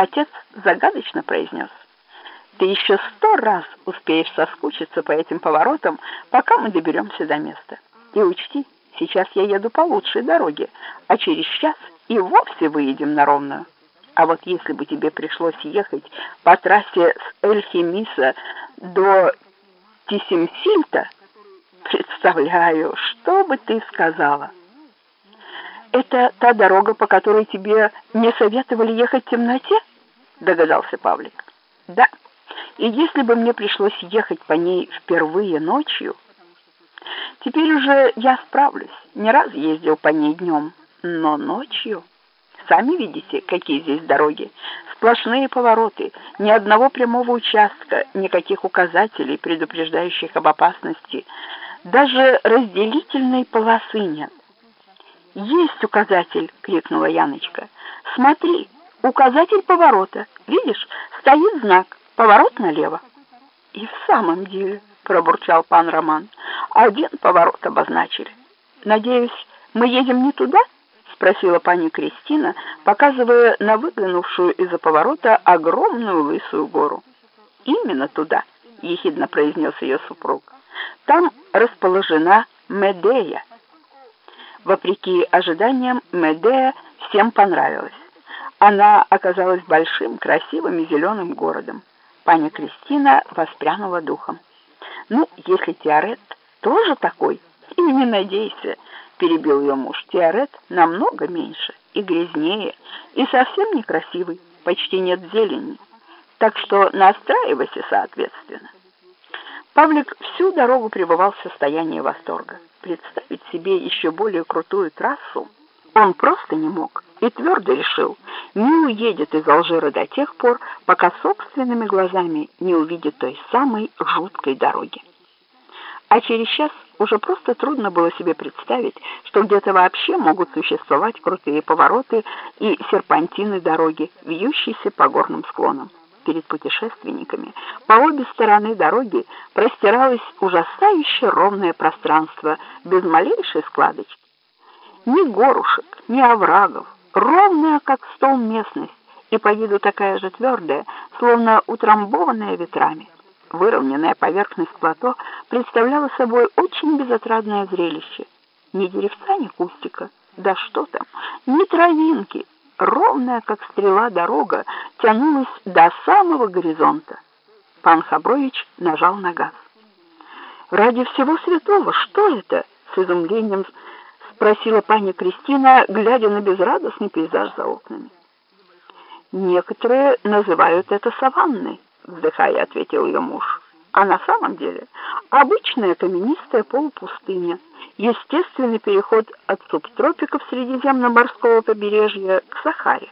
Отец загадочно произнес. Ты еще сто раз успеешь соскучиться по этим поворотам, пока мы доберемся до места. И учти, сейчас я еду по лучшей дороге, а через час и вовсе выедем на ровную. А вот если бы тебе пришлось ехать по трассе с Эльхимиса до Тисимсильта, представляю, что бы ты сказала. Это та дорога, по которой тебе не советовали ехать в темноте? Догадался Павлик. Да. И если бы мне пришлось ехать по ней впервые ночью, теперь уже я справлюсь. Не раз ездил по ней днем, но ночью... Сами видите, какие здесь дороги. Сплошные повороты, ни одного прямого участка, никаких указателей, предупреждающих об опасности. Даже разделительной полосы нет. «Есть указатель!» — крикнула Яночка. «Смотри, указатель поворота. Видишь, стоит знак «Поворот налево». «И в самом деле», — пробурчал пан Роман, — «один поворот обозначили. Надеюсь, мы едем не туда?» — спросила пани Кристина, показывая на выглянувшую из-за поворота огромную лысую гору. «Именно туда», — ехидно произнес ее супруг. «Там расположена Медея». Вопреки ожиданиям, Медея всем понравилась. Она оказалась большим, красивым и зеленым городом. Паня Кристина воспрянула духом. «Ну, если Теорет тоже такой, и не надейся», — перебил ее муж. «Теорет намного меньше и грязнее, и совсем некрасивый, почти нет зелени, так что настраивайся соответственно». Павлик всю дорогу пребывал в состоянии восторга. Представить себе еще более крутую трассу он просто не мог и твердо решил, не уедет из Алжира до тех пор, пока собственными глазами не увидит той самой жуткой дороги. А через час уже просто трудно было себе представить, что где-то вообще могут существовать крутые повороты и серпантины дороги, вьющиеся по горным склонам. Перед путешественниками по обе стороны дороги простиралось ужасающе ровное пространство без малейшей складочки. Ни горушек, ни оврагов, ровная, как стол местность, и по виду такая же твердая, словно утрамбованная ветрами. Выровненная поверхность плато представляла собой очень безотрадное зрелище. Ни деревца, ни кустика, да что там, ни травинки, ровная, как стрела дорога, тянулась до самого горизонта. Пан Хабрович нажал на газ. «Ради всего святого, что это?» — с изумлением спросила пани Кристина, глядя на безрадостный пейзаж за окнами. «Некоторые называют это саванной», — вздыхая, ответил ее муж. «А на самом деле обычная каменистая полупустыня, естественный переход от субтропиков Средиземноморского побережья к Сахаре.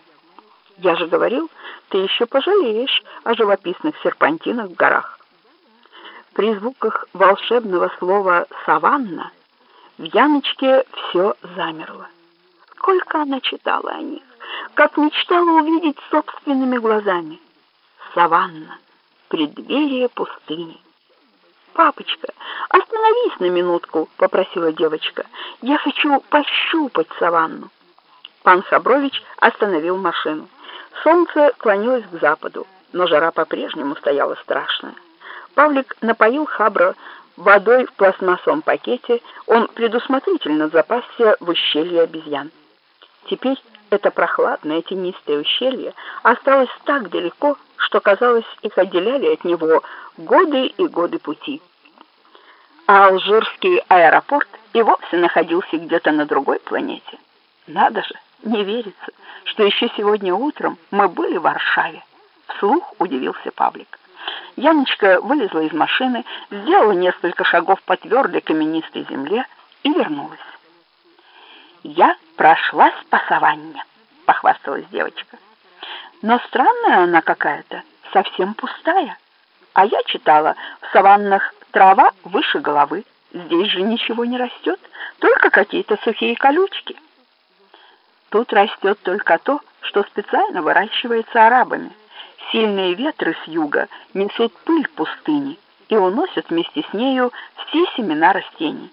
Я же говорил, ты еще пожалеешь о живописных серпантинах в горах». При звуках волшебного слова «саванна» В Яночке все замерло. Сколько она читала о них, как мечтала увидеть собственными глазами. Саванна, преддверие пустыни. «Папочка, остановись на минутку», — попросила девочка. «Я хочу пощупать саванну». Пан Хабрович остановил машину. Солнце клонилось к западу, но жара по-прежнему стояла страшная. Павлик напоил Хабра водой в пластмассовом пакете, он предусмотрительно запасся в ущелье обезьян. Теперь это прохладное тенистое ущелье осталось так далеко, что, казалось, их отделяли от него годы и годы пути. А алжирский аэропорт и вовсе находился где-то на другой планете. Надо же, не верится, что еще сегодня утром мы были в Варшаве. Вслух удивился Павлик. Яночка вылезла из машины, сделала несколько шагов по твердой каменистой земле и вернулась. «Я прошлась по саванне», — похвасталась девочка. «Но странная она какая-то, совсем пустая. А я читала, в саваннах трава выше головы. Здесь же ничего не растет, только какие-то сухие колючки. Тут растет только то, что специально выращивается арабами». Сильные ветры с юга несут пыль пустыни и уносят вместе с нею все семена растений.